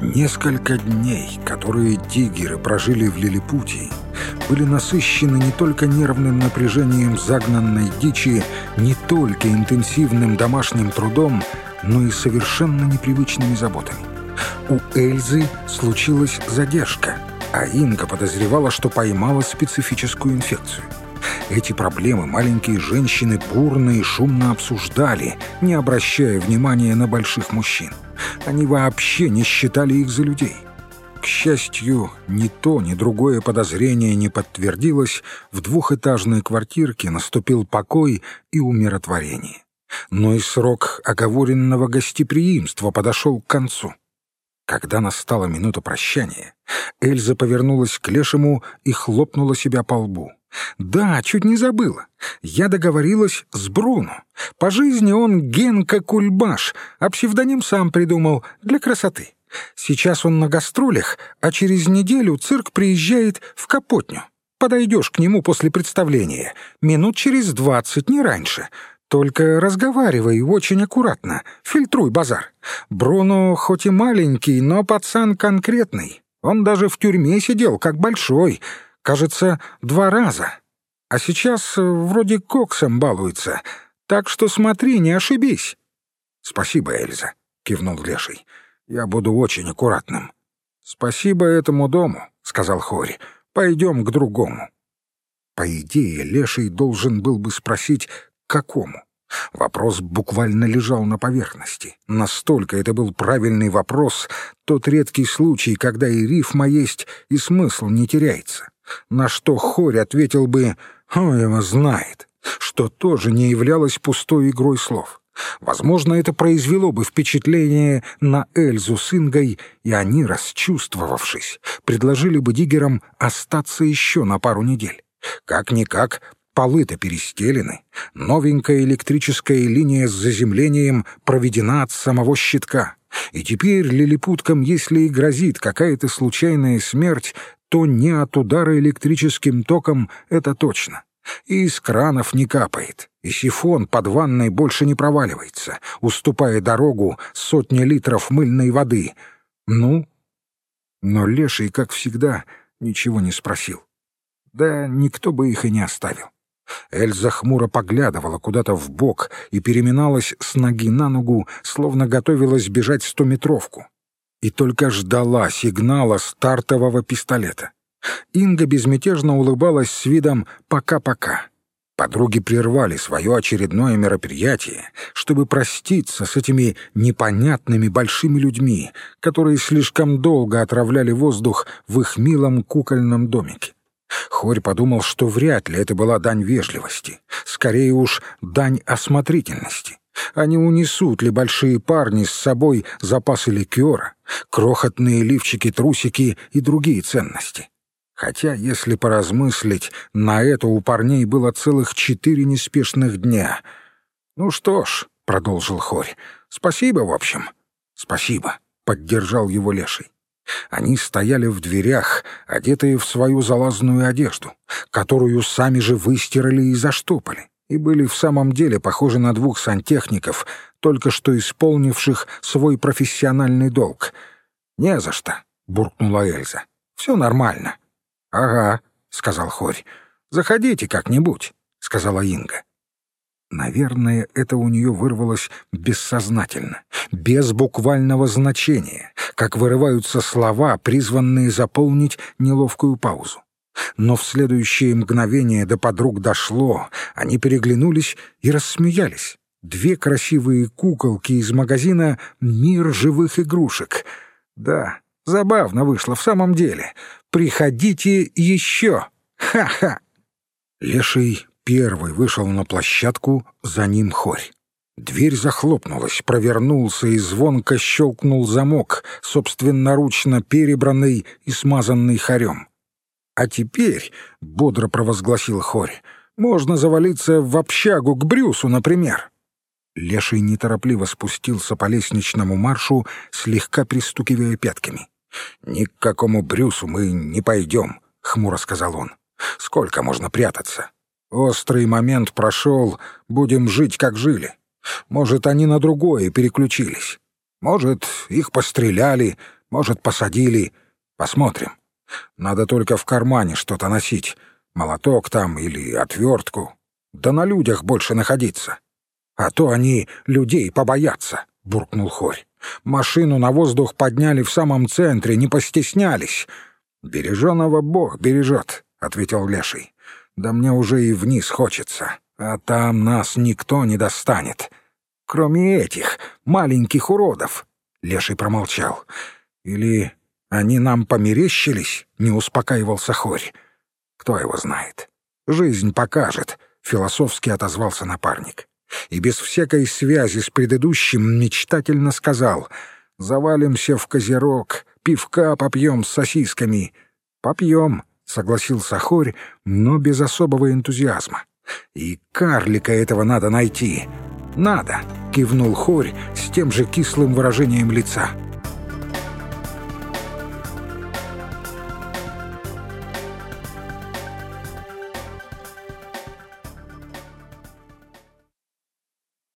Несколько дней, которые диггеры прожили в Лилипутии, были насыщены не только нервным напряжением загнанной дичи, не только интенсивным домашним трудом, но и совершенно непривычными заботами. У Эльзы случилась задержка, а Инга подозревала, что поймала специфическую инфекцию. Эти проблемы маленькие женщины бурно и шумно обсуждали, не обращая внимания на больших мужчин. Они вообще не считали их за людей. К счастью, ни то, ни другое подозрение не подтвердилось, в двухэтажной квартирке наступил покой и умиротворение. Но и срок оговоренного гостеприимства подошел к концу. Когда настала минута прощания, Эльза повернулась к Лешему и хлопнула себя по лбу. «Да, чуть не забыла. Я договорилась с Бруно. По жизни он Генка Кульбаш, а псевдоним сам придумал для красоты. Сейчас он на гастролях, а через неделю цирк приезжает в Капотню. Подойдешь к нему после представления. Минут через двадцать, не раньше. Только разговаривай очень аккуратно, фильтруй базар. Бруно хоть и маленький, но пацан конкретный. Он даже в тюрьме сидел, как большой. Кажется, два раза. А сейчас э, вроде коксом балуется. Так что смотри, не ошибись. — Спасибо, Эльза, — кивнул Леший. — Я буду очень аккуратным. — Спасибо этому дому, — сказал Хори. — Пойдем к другому. По идее, Леший должен был бы спросить, какому. Вопрос буквально лежал на поверхности. Настолько это был правильный вопрос, тот редкий случай, когда и рифма есть, и смысл не теряется. На что Хорь ответил бы «Он его знает», что тоже не являлось пустой игрой слов. Возможно, это произвело бы впечатление на Эльзу с Ингой, и они, расчувствовавшись, предложили бы диггерам остаться еще на пару недель. Как-никак Полы-то перестелены, новенькая электрическая линия с заземлением проведена от самого щитка. И теперь лилипуткам, если и грозит какая-то случайная смерть, то не от удара электрическим током, это точно. И из кранов не капает, и сифон под ванной больше не проваливается, уступая дорогу сотни литров мыльной воды. Ну? Но Леший, как всегда, ничего не спросил. Да никто бы их и не оставил. Эльза хмуро поглядывала куда-то в бок и переминалась с ноги на ногу, словно готовилась бежать стометровку. И только ждала сигнала стартового пистолета. Инга безмятежно улыбалась с видом «пока-пока». Подруги прервали свое очередное мероприятие, чтобы проститься с этими непонятными большими людьми, которые слишком долго отравляли воздух в их милом кукольном домике. Хорь подумал, что вряд ли это была дань вежливости, скорее уж дань осмотрительности. Они унесут ли большие парни с собой запасы ликера, крохотные лифчики-трусики и другие ценности? Хотя, если поразмыслить, на это у парней было целых четыре неспешных дня. «Ну что ж», — продолжил Хорь, — «спасибо, в общем». «Спасибо», — поддержал его Леший. Они стояли в дверях, одетые в свою залазную одежду, которую сами же выстирали и заштопали, и были в самом деле похожи на двух сантехников, только что исполнивших свой профессиональный долг. «Не за что», — буркнула Эльза. «Все нормально». «Ага», — сказал Хорь. «Заходите как-нибудь», — сказала Инга. Наверное, это у нее вырвалось бессознательно, без буквального значения, как вырываются слова, призванные заполнить неловкую паузу. Но в следующее мгновение до подруг дошло, они переглянулись и рассмеялись. Две красивые куколки из магазина «Мир живых игрушек». Да, забавно вышло в самом деле. Приходите еще! Ха-ха! Леший первый вышел на площадку, за ним хорь. Дверь захлопнулась, провернулся и звонко щелкнул замок, собственноручно перебранный и смазанный хорем. «А теперь», — бодро провозгласил хорь, — «можно завалиться в общагу к Брюсу, например». Леший неторопливо спустился по лестничному маршу, слегка пристукивая пятками. «Ни к какому Брюсу мы не пойдем», — хмуро сказал он. «Сколько можно прятаться? Острый момент прошел, будем жить, как жили. Может, они на другое переключились. Может, их постреляли, Может, посадили. Посмотрим. Надо только в кармане что-то носить. Молоток там или отвертку. Да на людях больше находиться. А то они людей побоятся, — буркнул Хорь. Машину на воздух подняли в самом центре, не постеснялись. «Береженого Бог бережет», — ответил Леший. «Да мне уже и вниз хочется, а там нас никто не достанет. Кроме этих маленьких уродов». Леший промолчал. «Или они нам померещились?» — не успокаивался Хорь. «Кто его знает? Жизнь покажет», — философски отозвался напарник. И без всякой связи с предыдущим мечтательно сказал «Завалимся в козерог, пивка попьем с сосисками». «Попьем», — согласился Хорь, но без особого энтузиазма. «И карлика этого надо найти». «Надо», — кивнул Хорь с тем же кислым выражением лица.